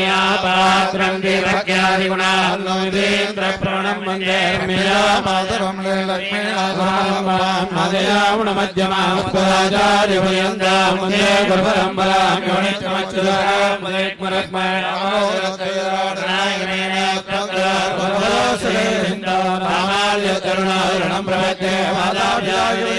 യാ പാത്രം ദീപജ്ഞാതിഗുണാലോകേന്ദ്രപ്രണം മധ്യമാചാര്യപര്യന്തേ ഗുരുപരമ്പരാം രുണാരുണം പ്രപദ്യേ മാതാഭ്യായ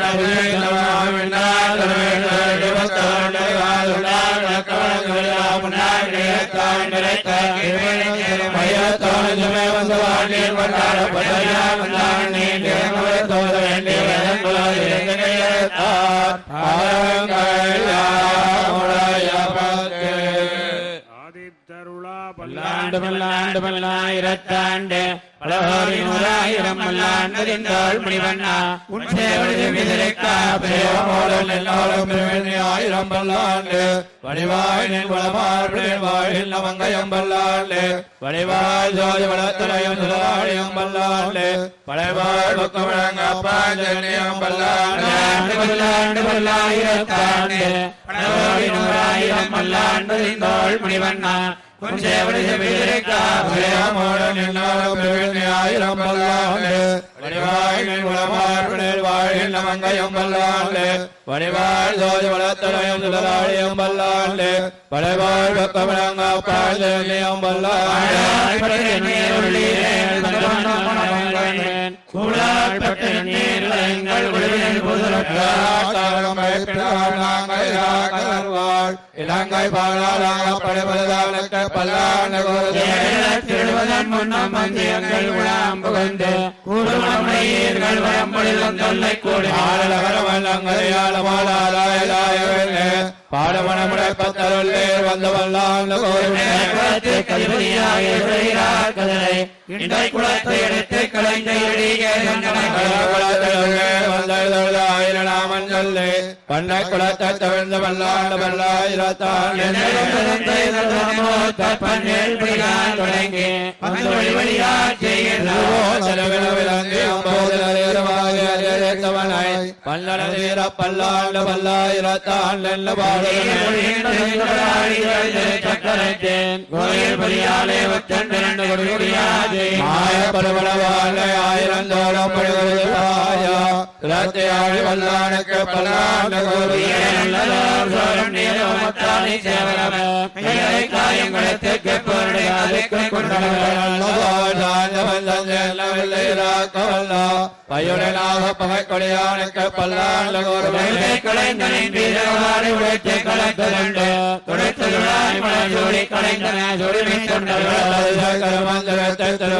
ஆதித்தருளா பல்லாண்டு பல்லாண்டு பல்லாயிரத்தாண்டு பலகோடி நூறாயிரம் பல்லாண்டு தின்றாள் மணிவண்ணா உன் சேவடி விதிரைக்கா பிரேமோடல் எல்லோரும் ஆயிரம் பல்லாண்டு. வடிவாய் நின் வளமார்பின் வாழில் நவங்கயம் பல்லாண்டு. வடிவாய் ஜோதி வளத்துறையும் சுதாரியம் பல்லாண்டு. படைவாழ் பக்கம் வழங்க பாஞ்சனியம் பல்லாண்டு. பல்லாண்டு. பல்லாயிரத்தாண்டு பலகோடி நூறாயிரம் பல்லாண்டு தின்றாள் மணிவண்ணா உன் சேவடி விதிரைக்கா பல்லாண்டு வடிவாய் நின் வளமார்பின் வாழில் பல்லாண்டு வடிவாய் ஜோதி வளத்துறையும் பல்லாண்டு பக்கம் வழங்க பாஞ்சனியம் பல்லாண்டு இலங்கை பல்லாண்டு முன்னம் புகழ்ந்து தொல்லை கூடி பாடமணமுடைப்பத்தருள்ளே வந்த வல்லாண்டு கதிபதியாக இறைகிறார் கதலை. இண்டை குளத்தை எடுத்து கலைந்த எழிய ஆயிரம் சொல்லி. பண்ணை குளத்தை தவிர்ந்த வல்லாண்டு பிடிகான் தொடங்கி வழி வழியா பல்லாண்டு பல்லாயிரத்தாண்டு சக்கரத்தேன் கோயில் பலியாலே ஒத்தண்டு கொடுகுடியாது. மாயப்பருவளவாழ ஆயிரம் தோறும் ஆழி வல்லானுக்கு பல்லாண்டு பையுடனாக பகை கொடியானுக்கு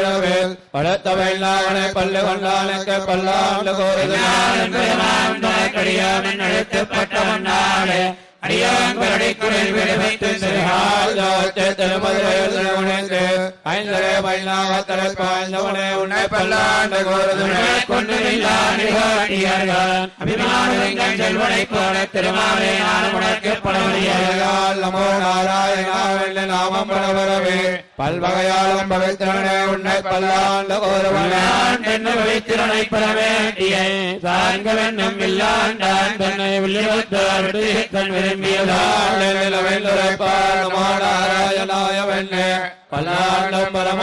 பல்லாண்டு படத்தவையில்லாவனை பல்லு கொண்டானுக்கு பல்லாண்டு ஐந்தரை பைனாக தலை பாய்ந்தவனே உன்னை பல்லாண்டு நான் உனக்கு படவழியாக நமோ நாராயணா நாமம் பரவரவே பல்வகையாலும் பவித்திரனே உன்னை பல்லாண்டு கோருவனான் என்ன வைத்திரனை பெற வேண்டிய சாங்கவென்னும் இல்லாண்டான் தன்னை வில்லிவத்தாடு தன் விரும்பியதால் நாராயணாய வெண்ணே பல்லாண்டும் பரமாத்மனை சோந்துரந்தவர் பல்லாண்டு என்ன வைத்திரனை பெற வேண்டிய சாங்கவென்னும் இல்லாண்டான் தன்னை வில்லிவத்தாடு தன் விரும்பியதால் நாராயணாய வெண்ணே பல்லாண்டும் பரமாத்மனை சோந்துரந்தவர் பல்லாண்டு பாதங்கள் யாமனவரே கேட்டு பாலம் வழங்கி ஆயுதம் செய்தார் செல்வரை வெள்ளத்திற்கும் பேராத உள்ளம் பெறா வாழ்வுகள் ஜோலை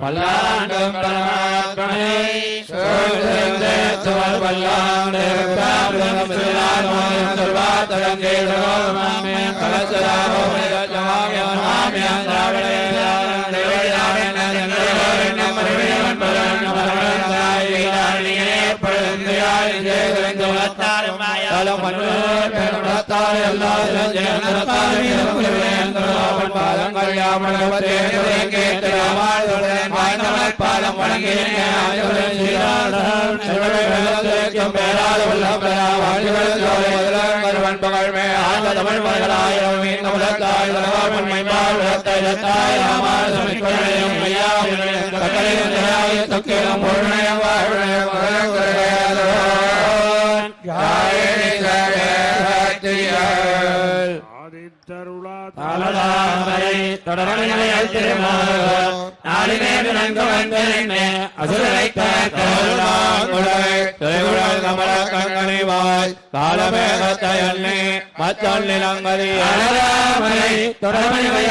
முதலாம் கருவன் புகழ்மே ஆழ்ந்த தமிழ் மகளாயிரம் மீன் கமலத்தாய் தலவாழ்வன் மைமால் உலகத்தை இழத்தாய் ராமால் சமிக்கொள்ளையும் மையாவும் கட்டளையும் தயாய் தொக்கிலும் பொருணையும் வாழ்வுணையும் முதலம் குறையாதோன் காயணி சகத்தியல் ஆதித்தருளா தாளதாமரை தொடரணிகள் திருமால் நாளினே நன்கு வந்தென்னை அசுரரை திரைகுழல் கமல கண்கணிவாய் தொடரணிகள்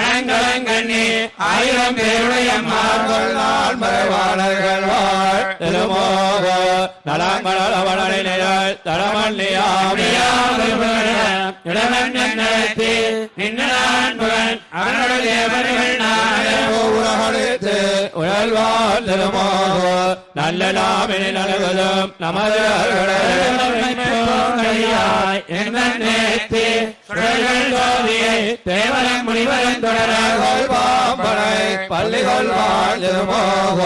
அலங்கலங்கண்ணி ஆயிரம் பேருடைய நாள் மறைவாளர்கள் வாழ். திருமோக நலங்களவளனை நிழல் உலகழித்து திருமோக. நாமினி நலகுதும் நமது தேவரம் முனிவரம் தொடர பாம்பனை பள்ளிகள் வாழ் திருமோக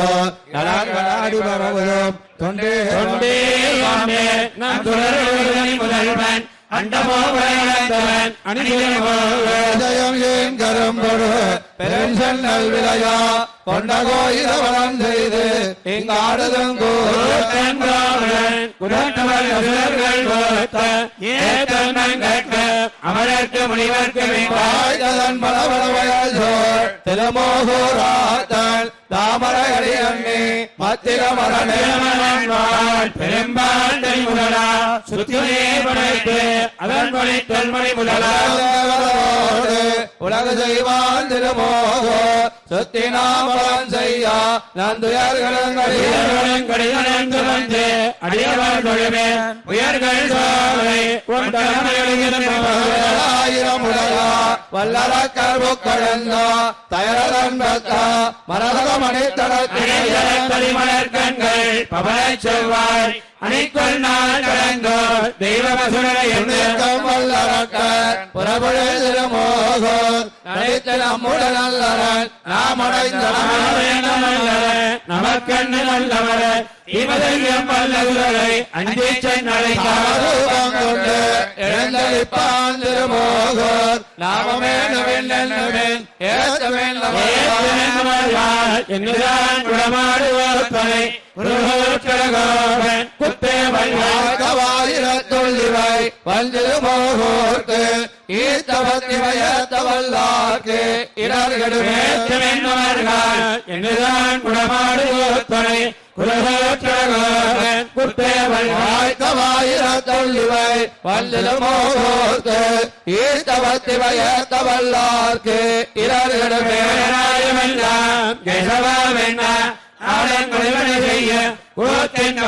தொண்டே தொண்டே வாமே நம் தொடர்புடன் முதல்வன். அண்டமோ வளர்ந்தவன் அணிதிரமோ ஜயம் ஏன் கரும்பொடு பெரும் சென்னல் விளையா கொண்ட கோயிலவனம் செய்து இங்காடுதும் அமரர்க்கு முனிவர்க்கு கூழ்தன் பலவளவயல் தாமரகடி அண்ணே மத்திர மரணே பெரும்பாண்டை முதலா சுத்தியே படைத்து அதன் படை தொல்மணி முதலா தேவரோடு உலக செய்வான் திருமோகோ. சுத்தி நாமலம் செய்யா நந்துயர்களும் கடிதனங்கு வந்து அடியவர் தொழுவே உயர்கள் சோலை ஆயிரம் உலகா வல்லரக்கர் புக்கழந்தா தயரதன் பக்கா மரதக மணித்தடத்தில் மலர் கண்கள் பவள செவ்வாய் அணிக்கொள் நாள் கடந்தோர் தெய்வ மசுரனை புண்ணியம் வல்லரக்கர் புறபுழை திருமோகோர். நடித்த நம்முடன் அல்லரன் நாம் அடைந்த நமக்கண்ணு நல்லவர. இவதையம் வல்லவரை அஞ்சே சென்னலை காரூபம் கொண்டு எழுந்தளிப்பான் திருமோகோர். நாமமே நவீன் ஏற்ற வேண்டும் என்னதான் குடமாடுவோர் தலை கடகோபன் குத்தே வல்வாய் வாழ்க்கவாயிரத்துள்ளிவை வந்திரு மோகோர்க்கு ஈர்த்தவத்தி வயத்தவல்லார்க்கு என்றுதான் என்னதான் குடமாடுவோர் தலை குலகோச்சரகோபன் குத்தே வல்வாய் வாழ்க்கவாயிரத்துள்ளிவை வந்திரு மோகோர்க்கு ஈர்த்தவத்தி வயத்தவல்லார்க்கு இடர்கடுமே பேராயமெல்லாம் கேசவாவென்ன செய்ய கூத்தின்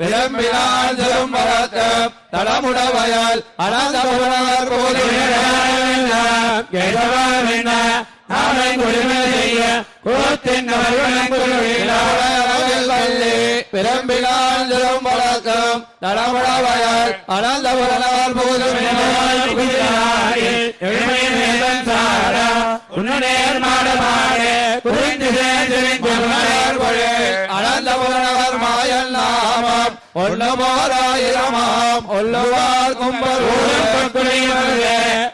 விளம்பினால் திரும்பரத்தம் தளமுடவயல் அனந்தபுரர் கேசவாவென்ன செய்ய கூத்தின் பிறம்பினால் திரும்பரத்தம் தளமுடவயல் அனந்தபுரர் மாயல் நாமம் ஒன்னமோராயிரமாம் ஒல்லுவார்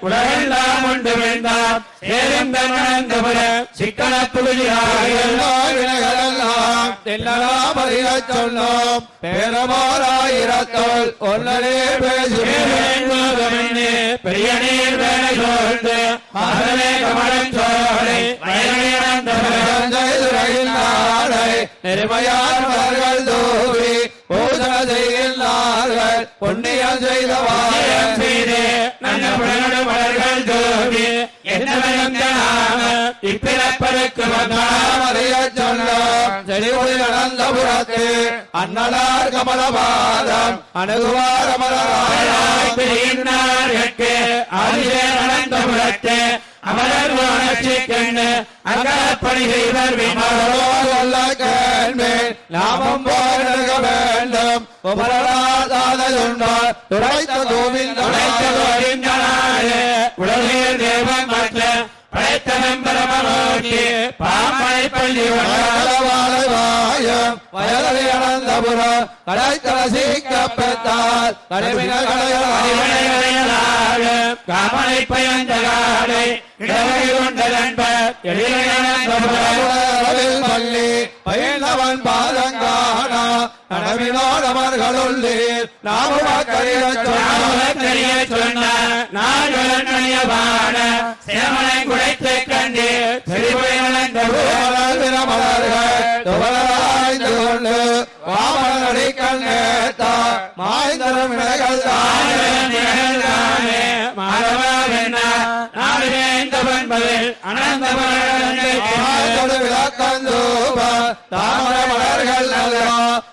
உலகெல்லாம் உண்டு வேண்டாம் சேரும் தன்னந்தபுர சிக்கன அறியச் சொன்னோம். பேரமோராயிரத்தோள் ஒன்னரே பேசுவேன் பெரிய நீர் வேலை சோழ்ந்து அதனை கமலம் நெருமையானவர்கள் தூவி பூஜன செய்கின்றார்கள் புண்ணியம் செய்தவாறு. செய்து நல்ல புலனோடு மலர்கள் தோவி என்ன இப்பிறப்பருக்கு வந்தாம் அறியச் சொன்னோம் செழிமொழி அனந்தபுரத்து அன்னலார் கமலபாதம் அணுகுவார் அமரராய் பெரியினார்கட்கு ஆதிசே அனந்தபுரத்து அமரர் கண்ணு அகப்பணி செய்வர் நாமம் போக வேண்டும். உபராதாதுண்டார் துடைத்த கோவிந்த உலகில் தேவன் மற்ற படைத்தவன் பரமநோக்கி பாம்பனை பள்ளி வாயம் வயதை அனந்தபுரம் கடைத்தல காமனை இடவை பள்ளி பயிலவன் பாதங்கானா சொன்ன நாடுகளன் மணியபான சேமனை குடைத்து கண்டு செறிவுடையனந்த மலர்கள் கொண்டு வாமனடி கண்ணேத்தா மாய்ந்தரம் வினைகள் விளக்கந்தூப தாமர மலர்கள் நல்லா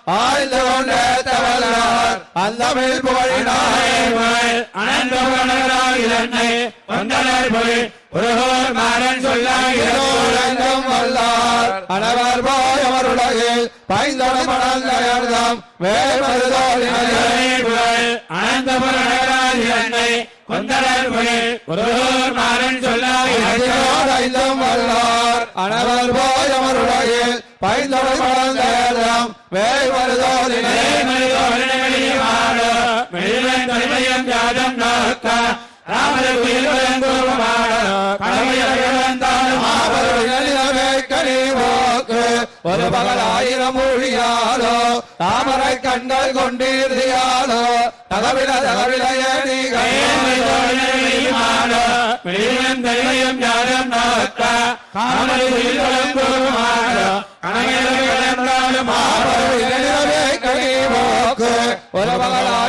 ஆய்ந்து கொண்டே தவறார் அந்த மேல் புகழினார் இளோரங்கம் வல்லார். அனவர் போய் அவர் உலகில் பைந்தடம் மணந்தயர்தம் வேமருதோழினை ஐந்தம் வல்லார். அனவர் போய் ஒரு பகலாயிரம் மொழியாலோ தாமரை கண்கள் கொண்டிருந்தாலோ தகவில தகவில தடமலை புனர்தலம்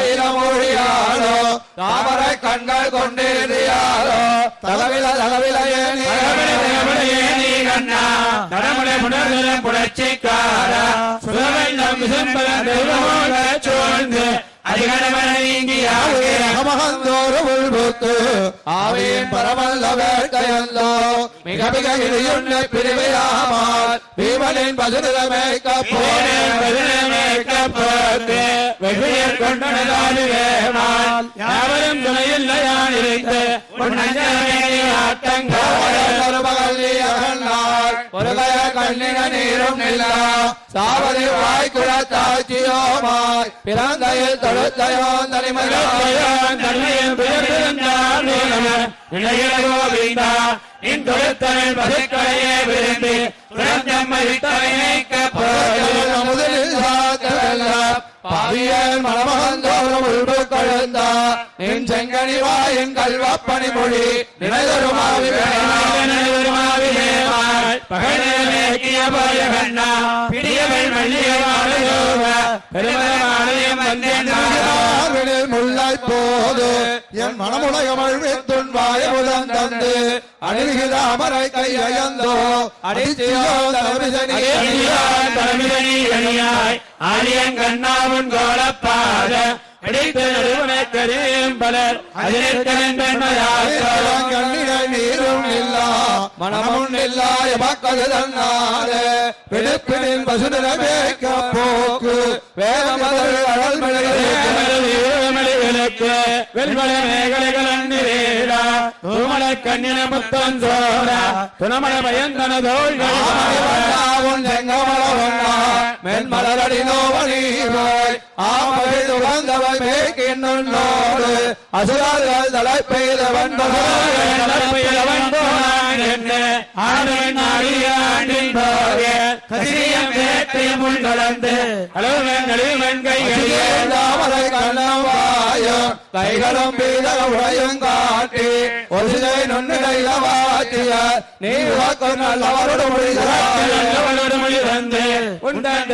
புரட்சிக்கார சுதவெல்லாம் விசம்பலம் தெய்வமோட சூழ்ந்து அதிகடமன நீங்கியாக. அகமகந்தோறு உள்புக்கு ஆவியின் பரமல்ல வேட்கையல்லோ. மிக மிக இடையுன்னை பிரிவையாமால் பீமனின் பசுநிலைமை வெகுயர் கொண்டனதாடுவேமால் யாவரும் துணையில்லையான் இருந்து கண்ணின நீரும் நில்லா. சாவதி வாய் குளத்தாட்சியோமாய் பிறந்தையில் தொழுத்தையோ தனிமலோ தன்மையில் பிறந்திருந்தால் கோவிந்தா இன் தொழுத்தமிழ் பசுக்களையே விரும்பி முதலில் பாவியல் மணமகந்தோறும் உள்பு கொழுந்தா. நின் செங்கனி வாயின் கல்வப்பணி மொழி. நினைதருமாவி. முல்லை போது. என் மனமுலகமள் வித்துன் வாயமுதன் தந்து. அணிவிகித அமரை கையந்தோ அடித்தியோ கண்ணாவும் கோலப்பாத பிடித்த நடுவனை கரியும் பலர் கண்ணினை நீரும் இல்லா மனமும் இல்லா எமக்கது தன்னாலே பிடிப்பினின் மேய்க்க போக்கு வேதமதல் மலைகளுக்கு வெல்வள மேகலைகள் அந்நிரேடா தூமலை கண்ணின முத்தம் சோழா துணமலை பயந்தன மென்மலரடி நோவனி போய் ஆமகள் உகந்தவை மேய்க்கின்றோடு அசுரார்கள் தலை பெய்த தாமரை கண்ணவாயும் கைகளும் பீதக உடையும் காட்டி ஒரு சிலை நுண்ணிலையில வாத்திய நீ உனக்கு நல்லவரோடு முடிகிறார் கஞ்சனேவா அவப்படி அவருடன் நின்றாங்க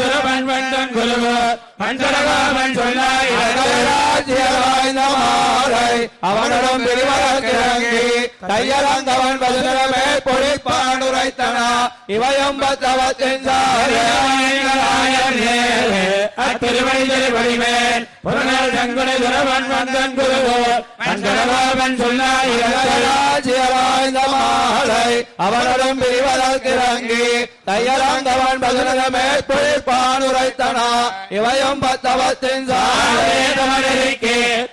துரபன் வந்தன் குருகு மஞ்சளகாமன் சொல்லாய் அவனிடம் பிரிவரக்கிறங்கி தையலந்தவன் பசுதிரமே பொழிப்பான் உரைத்தனா இவயம் பத்தவத்தின் சாரே வசனமே பொழிப்பானுரைத்தனா. அத்திருப்படி திருப்படிமே புரணல் சங்கடி துரபன் வந்தன் குருகு. மஞ்சளகாமன் சொல்லாய் மாலை. அவனிடம் பிரிவதற்கிறங்கி தையலாந்தவன் பதினமே பொழிப்பான் உரைத்தனா இவையும் பத்தவத்தின் சாரே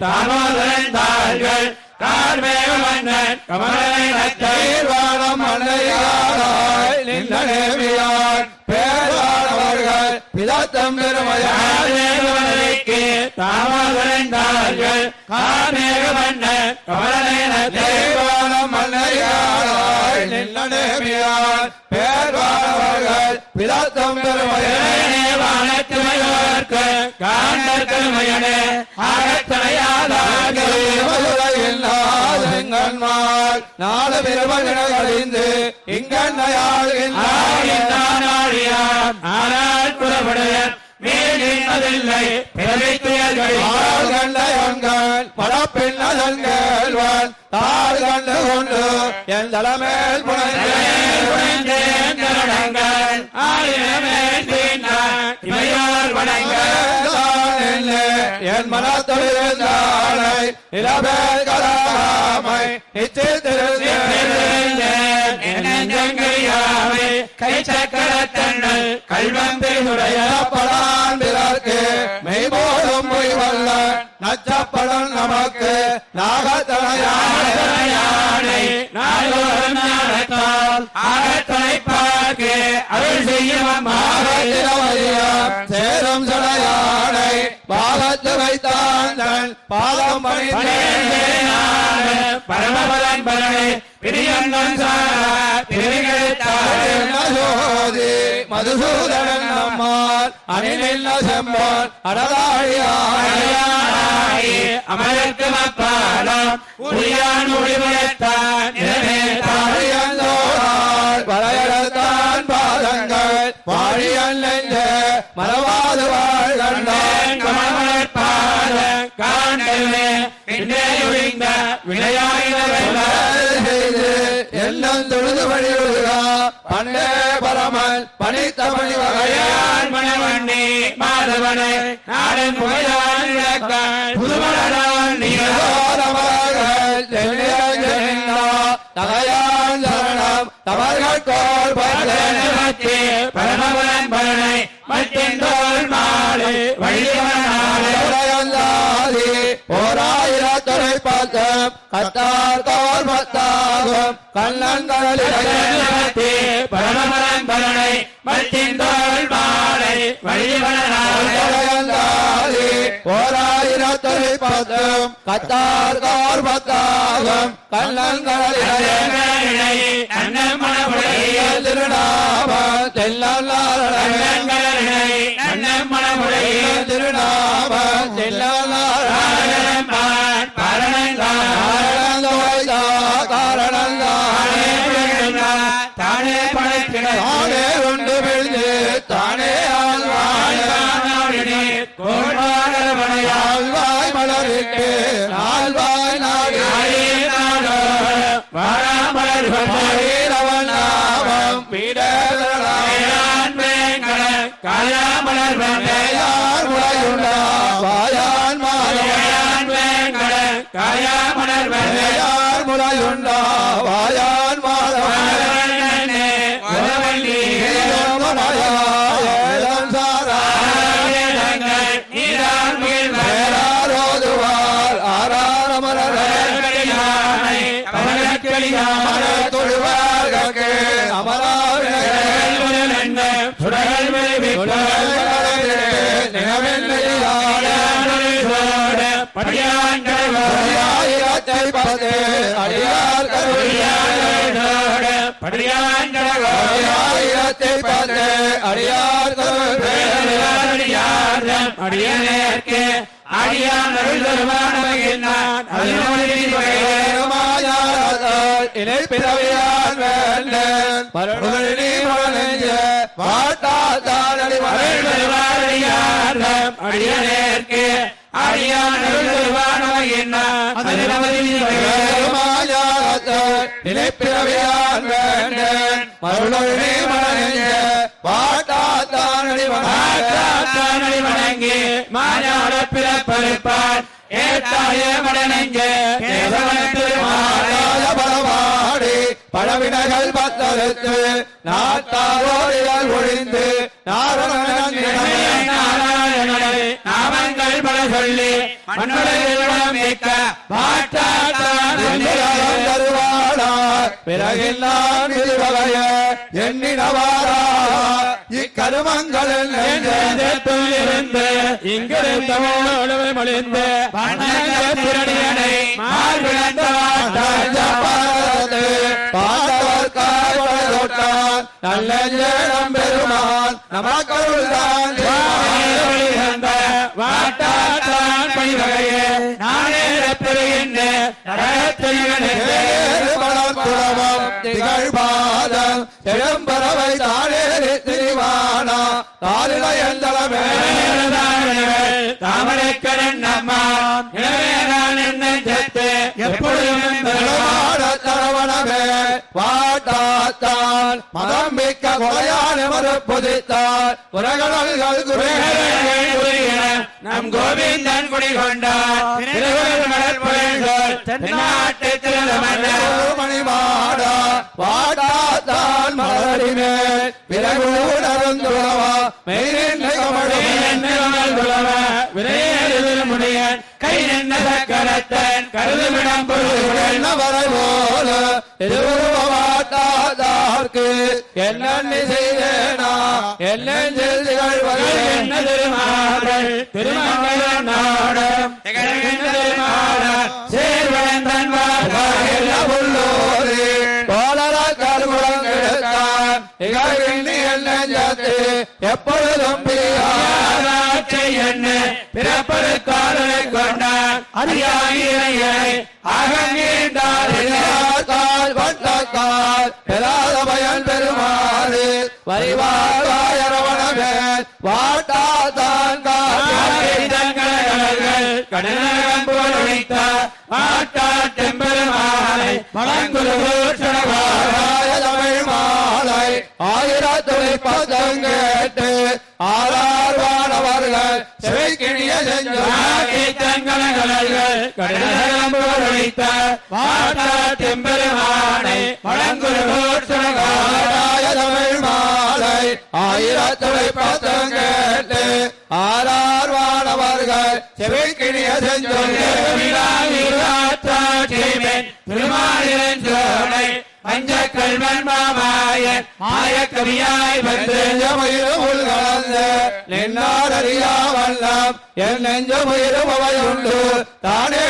தாமோதரன் தாள்கள் கார்மேக மன்னன் கமலை நத்தை தீர்வானம் மன்னையாராய் நின்ற நேமியான் பேரானவர்கள் பிதத்தம் தாமோதரன் தாள்கள் கார்மேக மன்னன் கமலை நத்தை தேவானம் மன்னையாராய் நின்ற நேமியான் பேரானவர்கள் பிதத்தம் பெருமையால் வானத்துமையோர்க்கு காண்டற்கருமையனே ஆகத்தனையாதார்கள் எங்கன்மார் நாலு பெருமகழிந்து இங்கன்னையாழ்கின்றார் ஆடியான் ஆனால் புறப்படுக மேலின்பதில்லை பிறவை துயர்கள் கண்டையொன்கள் படப்பின்னதன்கேள்வன் தாழ் கண்டு கொண்டு என் தலைமேல் புனைந்தேன் என் மனத்தொழிலாளை இளவேல் கலாமை கை சக்கரத்தண்ணல் கல்வம் பெருடைய பிறர்க்கு மெய்போதும் மொய் வல்ல நச்சப்படம் நமக்கு நாகத்தனையானை. யானை நாளோறும் ஆகத்தனை பார்க்க அருள் செய்யும் அம்மா சேரும் சடையானை. பாகத்து வைத்தான் பாதம் பணிந்தேன் பரமபலன் பலனை பிரியந்தன் சாரா திருவிகளுத்தாள் ஜோதி மதுசூதனன் நம்மால் அணிநில்ல செம்பான் அடதாழியாய் அமரத்து அப்பாலம் உரியான் முடிவுரைத்தான் தாழியந்தோடால் பாதங்கள் வாழியல் மரவாது வாழ்கண்டான் எல்லாம் தொழுது வழி பண்டே பரமல் பணித்தமணி வகையான் மணவண்ணி மாதவனை. நாடன் புகையான் புதுமலரான் தகையான் சரணம். தவர்கள் கோல் மாலை. வழிவனாலே உடையந்தாதி ஓராயிரத்துறை பத்தம் கத்தார் கோல் பத்தாகும் கண்ணன் கடலிலே பரமபலன் பலனை மாலை பத்தம் கத்தார் கோல் பத்தாகும் கண்ணன் கடலிலே அண்ணன் தெல்லாளர் தெல்லாளர் முறையுண்டா வாயான் தொழுவார்கே அமராவினே படியான் பத்து அடியார் ஆயிரத்தை பத்து அடியார் அடியனேற்கே. அடியான் அருள் தருவானவகின்றான் இணைப்பிறவியான் வேண்டன். மருணி மலஞ்ச அடியனேற்கே. அடியான் இணைப்பிறவியான் வேண்டன். மருணி மலஞ்ச வாட்டாத்தான் மாற்றாத்தானடி வணங்கி மாஞான பிறப்பறுப்பான் ஏத்தாய திருமாலாய பலமாடி பழவினைகள் பத்தறுத்து நாட்டாரோடிகள் ஒழிந்து பல சொல்லி மண்ணுலகில் மிக்க மாற்றாத்தான் பிறகெல்லாம் இது எண்ணினவாரா. இக்கருமங்கள் இருந்து மொழிந்து பிறடியனை மார்பிழந்த பாண்டவர் நல்ல ஜேடம் பெருமான் வாட்டாத்தான் பணிவகையே நானே பெறுகின்றேன் பலத்துறவம் திகழ்பாதம் செழும்பறவை தானே திரிவானா? தாளில எந்தளமே தாமரைக்கடன் அம்மா நான் என்ன செத்து எப்பொழுதும் தரவணமே வாட்டாத்தான் மதம் மிக்க கொலையான மறுப்புதித்தார் குரகடல்கள் குறைகள் Yeah. நம் கோவிந்தன் குடி கொண்டார் தென்னாட்டு திருமணம் மணிமாடா வாட்டாத்தான் மலரிமேல் பிறகுணர்ந்துளவா மெய்நின்னை முடியன் கை நின்ற சக்கரத்தன் கருதுமிடம் பொருள்கள். என்னவரை போல எதிர்வாட்டாதார்க்கு என்ன செய்தேனா? என்ன என்ன திருமாறல்? திருமங்கல நாடம் எப்பொழுதும் பிரியார் என்ன பிறப்பருக்காரனை கொண்டான் அறியாயிரையை அகங்கீண்டார் கால் வட்டக்கால் பெறாத பயன் தான் வரிவாரவணமே வாட்டாதான் கடனகம் போல் உழைத்த மாட்டாட்டெம்பெருமானை மலங்குருகூர் தமிழ் மாலை ஆயிரத்துறை பதங்கேட்டு ஆறார் வானவர்கள் செவிக்கிணிய தங்களர்கள் கடனகம் போல் உழைத்த மாட்டாட்டெம்பெருமானை மலங்குருகூர் தமிழ் மாலை ஆயிரத்துறை பதங்கேட்டு ஆறார் வானவர்கள் செவிக்கிணிய திருமாலிரன் சோலை பஞ்ச கல்வன் மாமாயன் மாயக்கவியாய் வந்து நின்னாரறியாவல்லாம் என் நெஞ்சமுயிரும் அவையுண்டு தானே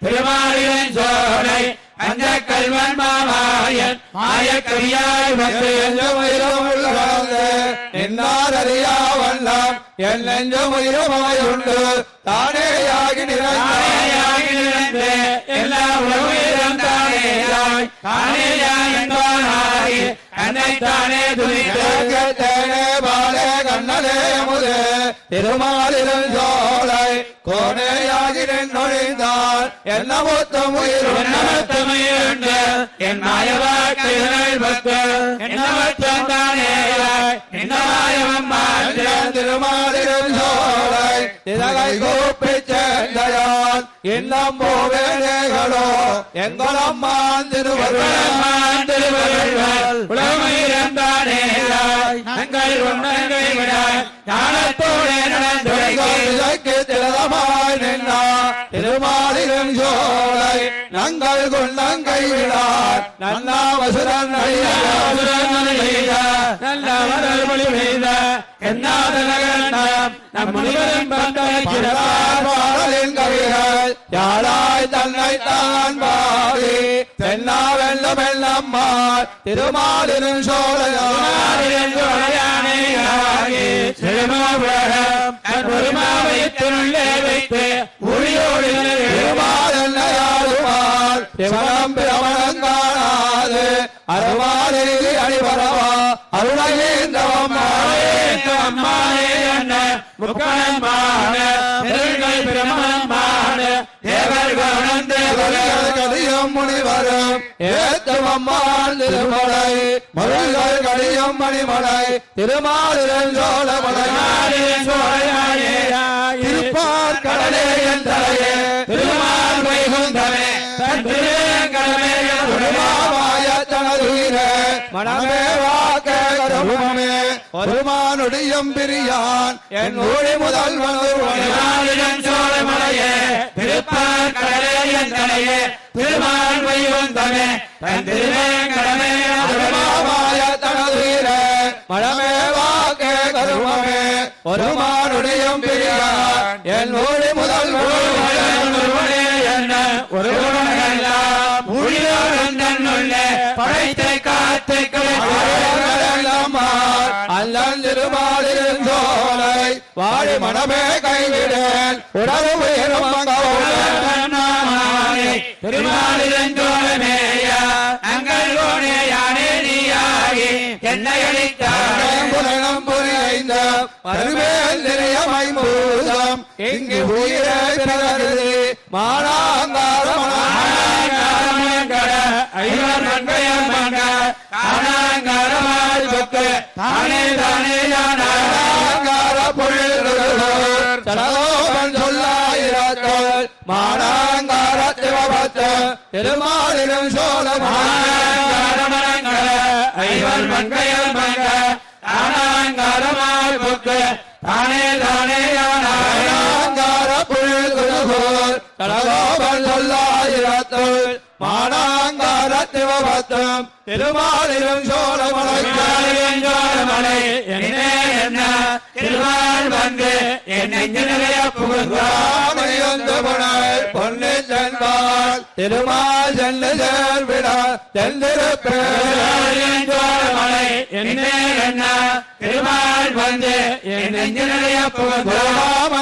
திருமாலிரன் சோலை அந்த கல்வன் மாமாயன் மாய கவியாய் வந்து என்றும் உயிரும் உள்ளது என்னார் அறியா வல்லாம் என் நெஞ்சமுயிரும் உண்டு தானே ஆகி தானேயாகிருந்து எல்லா உலகிலும் தானேயாய் தானேயாய் என்பானாகி தன்னைத்தானே துணித்து தேனே பாலே கண்ணலே முது திருமாலிலும் சோலை கோனேயாகி நொழிந்தான் என்ன மொத்தம் உயிரும்? என்னமத்தமையுண்டு என் மாயவாக்கைகள் பத்து. என்னமத்தம் தானேயாய் என்ன மாயவம் மாற்றம் திருமாலிரும் சோலை இன்னம் போவேகளோ எங்களம்மான் திருவருள் திருவருள்கள் உலகமிருந்தானேயாய் தங்கள் உன்னங்கை விட ஞானத்தோடு நடந்துரைக்கி திலதமாய் நின்றா திருமாலிரும் சோலை நங்கள் நல்லவர்கள் என்னாதனகண்டம் நம் முனிவரும் பண்டார் பாடலின் கவிகள். யாழாய் தன்னை தான் பாடி தென்னா வெள்ளம் வெள்ளம்மாள் திருமாலின் சோழையார் வைத்து ஒளியோடு சிவனம் பிரமணம் காணாது அடிபரவா முனிவரும் ஏத்தவம்மாள் திருமலை மருள்கள் கடியம் மணிமலை சோழமலை திருப்பார் கடலே என் தலையே திருமால் வைகுந்தமே தன் திருவேங்கடமே மனமே வாக்க கருமமே ஒருமானுடையம் பிரியான் என் ஊழி முதல்வன் ஒருவனே. திருமாலிடம் சோழமலையே திருப்பார் கடலே என் தலையே திருமால் வைகுந்தமே தன் திருவேங்கடமே திருமாவாய தனதுயிரே மனமே வாக்க கருமமே ஒருமானுடையம் பிரியான் என் ஊழி. ஒருவனே என்ன ஒருவனெல்லாம் உயிரோடும் தன்னுள்ளே படைத்தை காத்து அல்லன் திருமாலின் வாழி மனமே கைவிடேன். உடல் உயரும் திருமாலிருந்தோழமேயா அங்கள் யானே நீயாகி என்னை புலனம் புரிந்த இங்கு உயிரை பிறகு ஐவர் மண்பயம் மங்க காணாங்கரமாய் சொக்கு தானே தானே யானாய் பொருள் சடலோகன் சொல்லாயிரத்தோள் மானாங்கார சிவபத்து திருமாலினும் சோழமான ஐவர் மண்பயம் மங்க காணாங்கரமாய் சொக்கு தானே தானே யானாய். மானாங்கார பொருள் சடலோகன் சொல்லாயிரத்தோள் மானாங்கார சிவபத்தும் திருமாலினும் சோழமலை. மலை என்ன என்ன? திருவாள் வந்து என் நெஞ்சு நிறைய புகுந்தார் ராமணியொந்து சென்பால் திருமால் சென்று சேர்விட சென்றிருப்பேன் மலை என்ன? என்ன வந்து என் நெஞ்சு நிறைய புகுந்தார்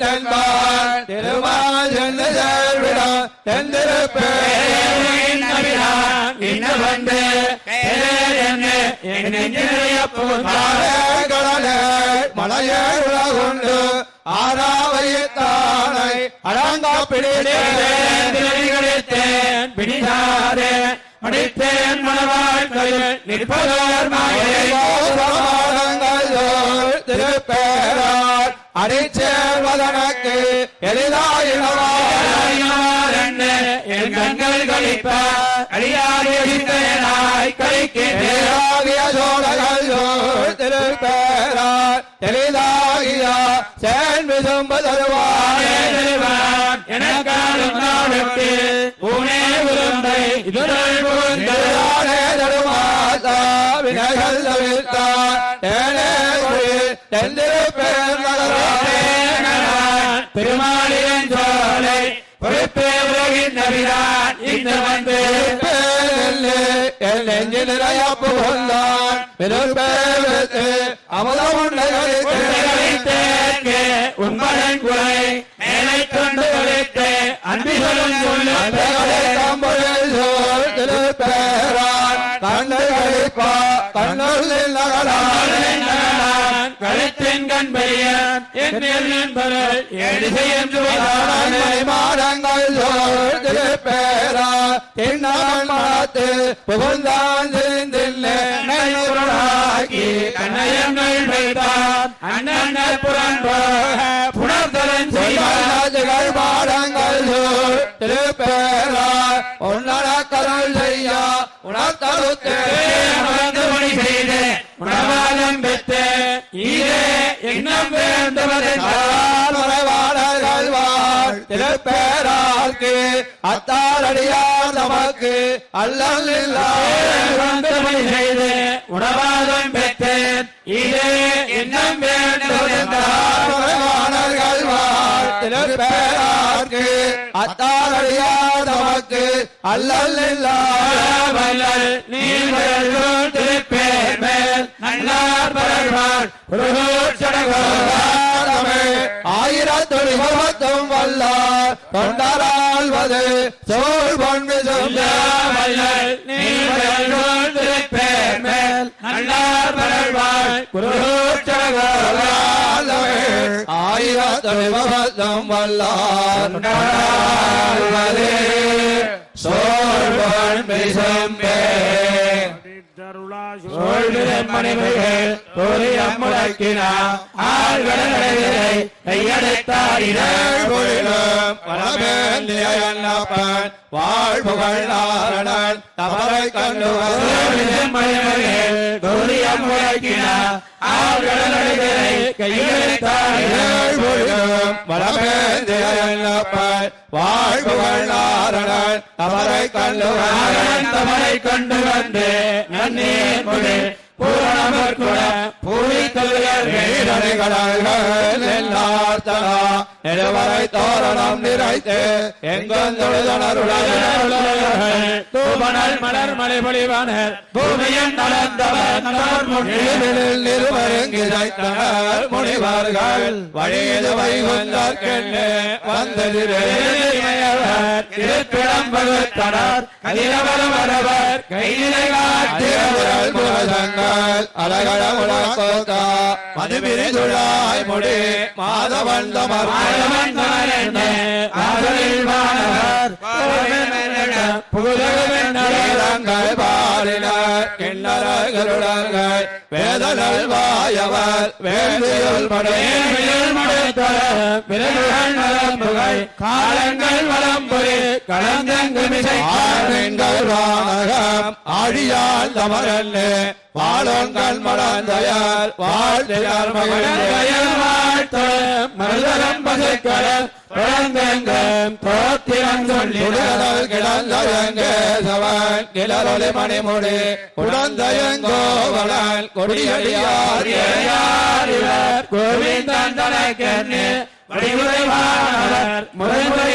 சென்பால் திருமால் சென்று சென்றிருப்பேன் இன்ன வந்து என்ன என் அடங்கா பிடித்தேன் பிடித்தாரே படித்தேன் மனவாழ்க்கையில் நிற்பதோர் திருப்பேரார் அடிச்சேர்வதனக்கு எளிதாயினவாய். கண்கள் கழிப்ப அடித்தனாய் கைக்கு பேராகிய சோழர்கள் திருப்பேரார் எளிதாகிய சேன் விசும்பு தருவாய் எனக்காலும் பூனே விரும்பை இதுரை புகுந்து தருமாதா. வினைகள் தவிர்த்தார். ஏனே தெந்திருப்பேர் பெருமாளின் சோலை பொறுப்பே உலகின் நபிரான் இந்த வந்து என் நெஞ்சு நிறைய புகழ்ந்தான் உண்மதன் குறை மேலை கொண்டு அன்பிகளும் கண்ணுள்ளில் நகரானே கழுத்தின் கண் செய்யும் மாடங்கள் மனத்து புகுந்தான் ஆகி கண்ணையங்கள் வைத்தான் அண்ணன் புறன் புணர்தலன் செய்வார் திகழ் மாடங்கள் திருப்பேரா உன்னட கருள் செய்யா உணர்த்தருத்தே. இன்னம் வேண்டும் திருப்பேரார்க்கு அத்தாரடியார் நமக்கு அல்லல் செய்து உணவாதம் பெற்றேன். இது இன்னம் வேண்டும் பேரார்க்கு அத்தாரடியார் தமக்கு அல்லல் வல்லல் நீர்கள் திருப்பேர் மேல் நல்லார் பரர்வான் ஆயிரத்தொழி முகத்தும் வல்லார் தொண்டராள்வது சோழ் பொன்மை வல்லல் திருப்பேர் மேல் நல்லார் பரர்வான் ஆயிரத்தொழி முகத்தும் வல்லார் பொன்மை செம்பே பொறியம் முழக்கினா ஆள்களை கையெடுத்தாடினார் பொழிலும். தவறை கண்டு பொறியம் வளமேந்தியப்பன் வாழ்வுகள் நாரணன் தவறை கண்டு தமரை கொண்டு வந்து நன்னீர் மொழி கூட பூரி நிலவரை தோரணம் நிறைத்து எங்கொந்தொழுதனருடைய தூபனல் மலர் மலை பொழிவான பூமியன் நலந்தவர் நிறுவருங்கிழைத்தனர் நிருவருங்கிதைத்தனர் முனிவர்கள் வழியது கண்ணு வந்தது இருப்பிடம் வகுத்தனர் கதிரவர் வரவர் கையிலை அதிரல் அழகழ அலகட முழக்கோத்தா மதுபிரிதுழாய் முடி மாதவன் தமர் புகுதங்கள் பாடினர் கிண்ணறர்களுடர்கள் வேதனல் வாயவர் வேதியுள் காலங்கள் வளம் வளம்பொரு கலந்தங்குமிசை ஆழியால் தமரன்னு வாழோங்கள் மலர்ந்தயார் வாழ்த்தையார் மகிழ்ந்து மருதரம் பசுக்கடல் குழந்தெங்கும் தோத்திரம் சொல்லி கிளரொலி மணிமுடி கொடியடியார் கோவிந்தன் தனக்கென்னு வடிவுரைவானவர் முறைமுறை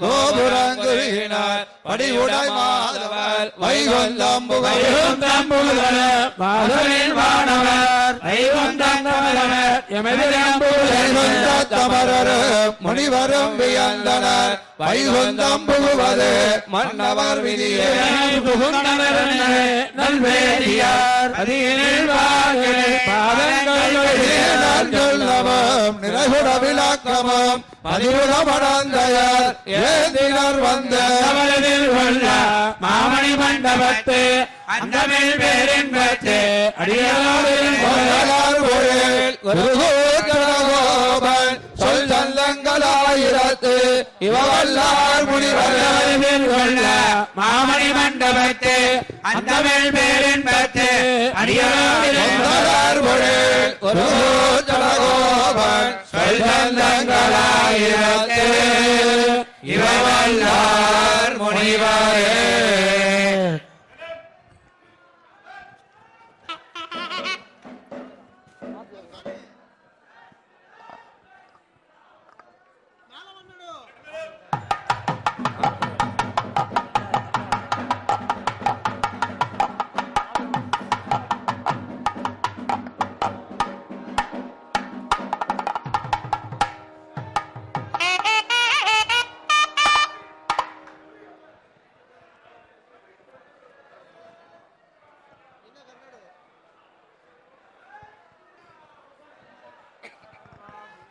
கோபுரங்குறியினார். படிவுடை மாதவர் வைகுந்தம் புகழ். வைகுந்தம்புதல மாதலின் வானவர். வைகுந்தம்புதலவர் எமதிரம்புதல தமரரும் முனிவரும் வியந்தனர். வைகுந்தம் புகுவது மன்னவர் விதியே. நல்வேதியார். அதிகளில் பாதங்கள் நவம் நிறைகுட விளக்கமும் பதிவுடமடந்தையர் ஏந்தினர் வந்த. கமலதில் கொள்ள மாமணி மண்டபத்து அந்த மேல் பேரின்பத்து அடியாரில் முதலார் பொழில் குருகோபன் சொல் சந்தங்களாயிரத்து இவவல்லார் முடிவர்கள் கொள்ள மாமணி மண்டபத்து அந்த மேல் பேரின்பத்து அடியாரில் முதலார் பொழில் குருகோபன் சொல் முனிவரே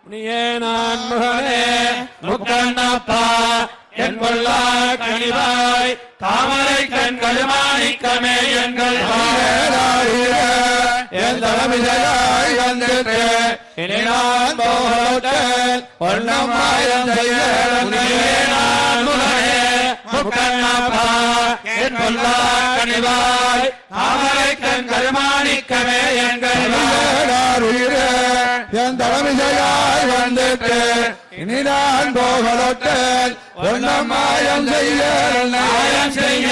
நீயே நான் முகனே முக்கண்ணப்பா என் கொள்ளா கனிவாய் தாமரை கண்கள் மாணிக்கமே எங்கள் என் தலைவிதையாய் நான் ஒன்னம் செய்ய முகனே முக்கண்ணப்பா கொள்ளா கனிவாய் தாமரை கண்கள் மாணிக்கமே எங்கள் என் தலைவிதையாய் வந்திட்டு இனி நான் போகட்டேன் ஒன்னம் ஆயிரம் செய்ய ஆயம் செய்ய.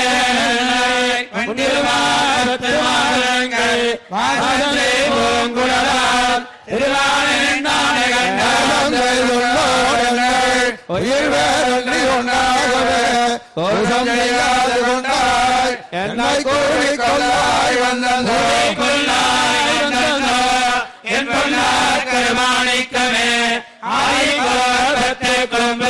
திருவாரங்கள் வாசலே பூங்குழலால் திருவானை கண்டான் உயிர் வேறொன்றி ஒன்றாகவே ஒரு செய்யாது கொண்டாய். என்னை கூறி கொள்ளாய் வந்தே என் பொன்னார் கருமாணிக்கமே ஆயிரத்து குழம்பு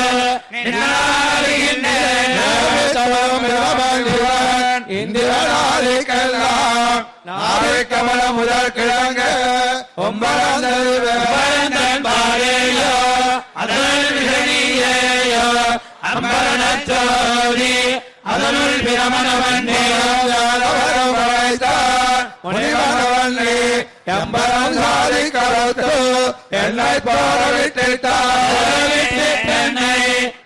இந்திரனாலிக்கெல்லாம் நாளை கமல முதல் கிழங்க. ஒன்பதாம் பாரேயோ அதனுள் விசனியேயோ அம்பரணச்சோதி அதனுள் பிரமணவன்னே எம்பரம் சாதி கருத்து என்னை போற என்னை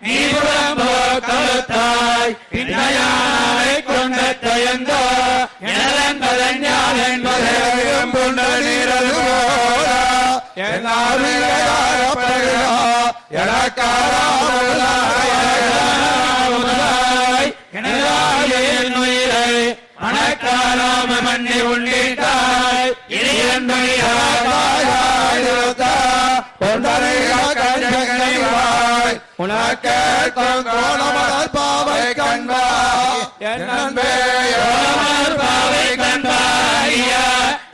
நீ புறம்போ கழுத்தாய் பின்னையானை கொண்ட தயந்தோ எனதன்பதன் யார் என்பதே எனதாயின் உயிரை மணக்காலாம மண்ணை உள்ளிட்டாய் இனியன் பாவை கண்பாய் என்னன்பேயோ பாவை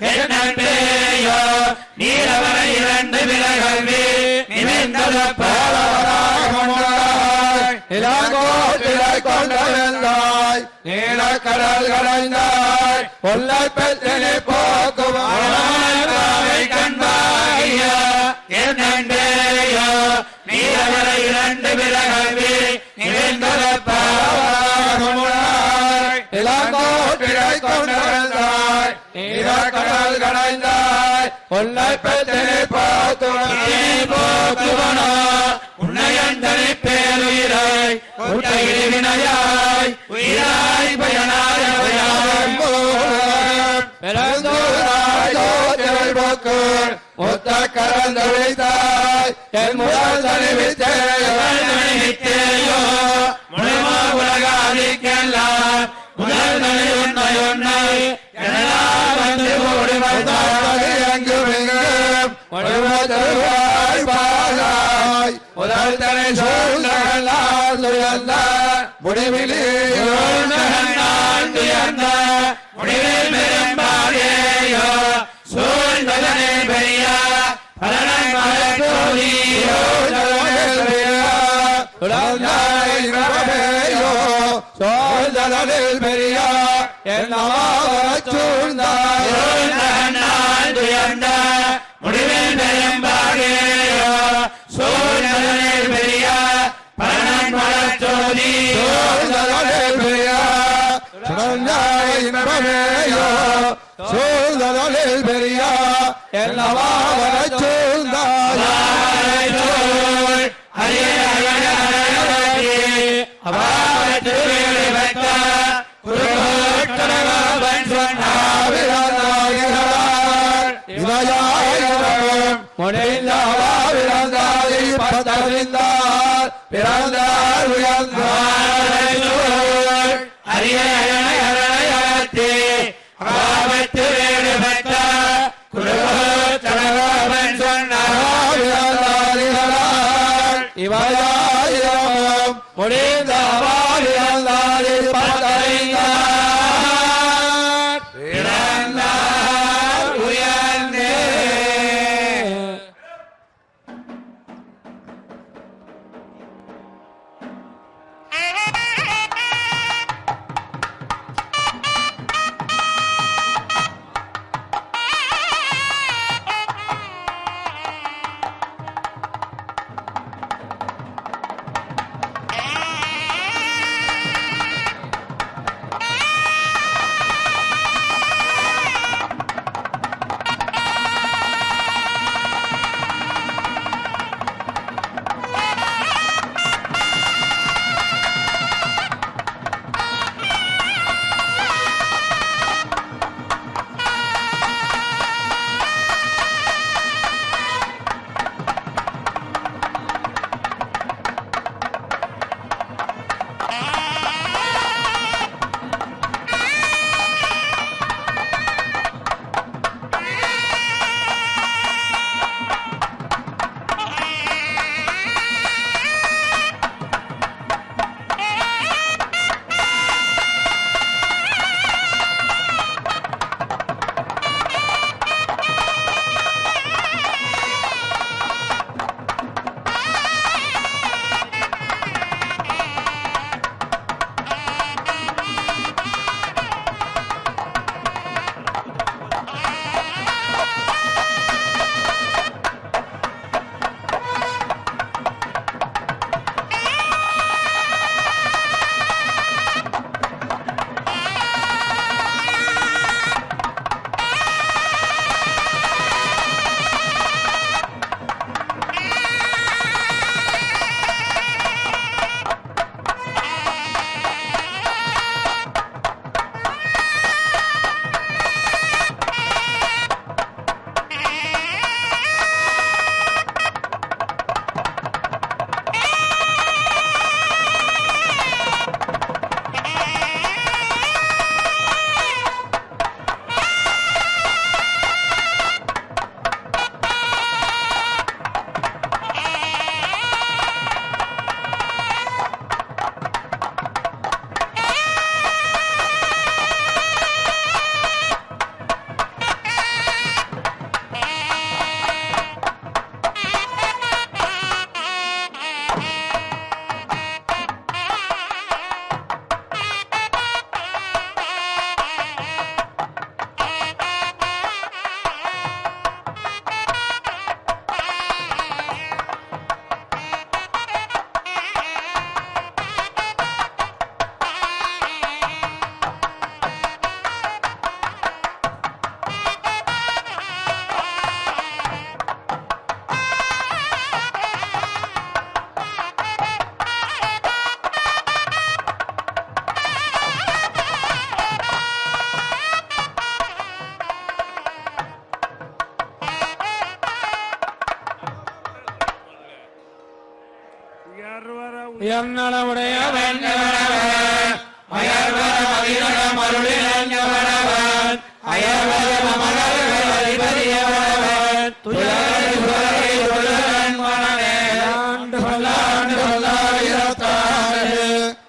என் இரண்டு விலகல்வி கொண்டாய் நீலக்கடல் கடைந்தாய் கொள்ளை பெற்றனை போக்குவாய் பாவை கண்பாயா என் இரண்டு விலகல்வி நிமிந்தத இளங்கோட்டிலை கொண்டாய் கடல் கடைந்தாய் கொள்ளை பெற்றனை போக்குவாய் போக்குவனா உன்னையந்தனை பேருயிரை உட்டையிலே வினையாய் உயிராய் பயனாய் ஒத்த கரந்தொழித்தாய் என் முதல் முழுமா உலகாதிக்கெல்லாம் முதல் நனை உன்னை உன்னை வந்து ஓடி முதல் முடிவிலே துயர்ந்த. முடிவில் பெரும்பாலேயோ பெரிய. பலனை மலத்தோதியோ பெரிய சூழ்ந்தாய். நான் துயர்ந்த முடிவில் பெரும்பாலேயோ சூழ்ந்ததனே பெரிய பலனை மலத்தோதியோ சூழ்ந்தலில் அறிந்தார் பிறந்தார் உயர்ந்தார். இவையாயிரம் முடிந்தவாவிழந்தாய் பத்தறிந்தார்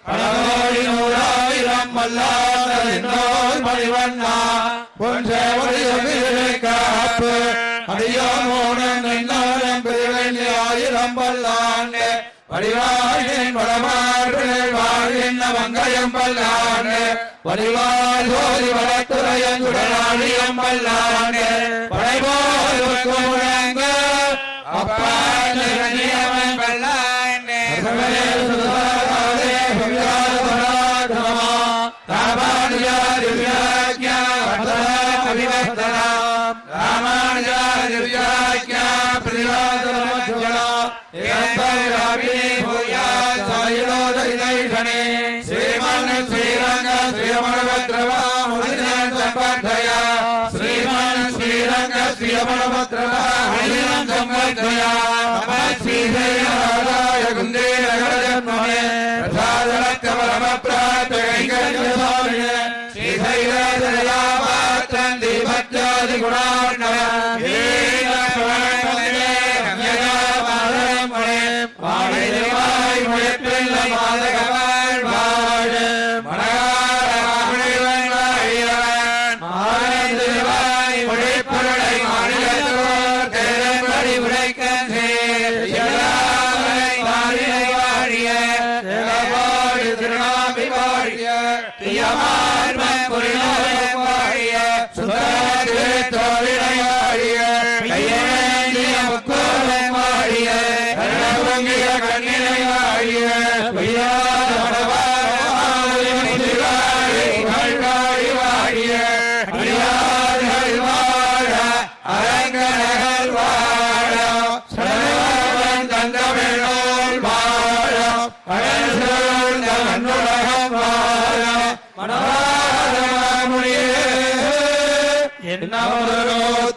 பல கோடி நூறாயிரம் பல்லாயிரம் மணிவண்ணா பொன்ற காப்பு அடியோ மூணம் ஆயிரம் பல்லாண்டு வடிவாயின் மங்கையம் பல்லாண்டு வடிவால் சோதி வடத்துறையன் சுடராளியம் பல்லாண்டு படைபோல் முழங்க. அப்பா நியமன் பல்லாண்டு భూయాయుధనే శ్రీమన్ శ్రీరంగ శ్రీరమణభద్రవాయ శ్రీమన్ శ్రీరంగ శ్రీరమణభద్రవాయ శ్రీజయాయ గుందే నగర జన్మే ప్రసాదరమ ప్రాతైకర్య శ్రీధైర్య జయాపాత్రం దీపత్యాది my மனவாழமுடியே என்ன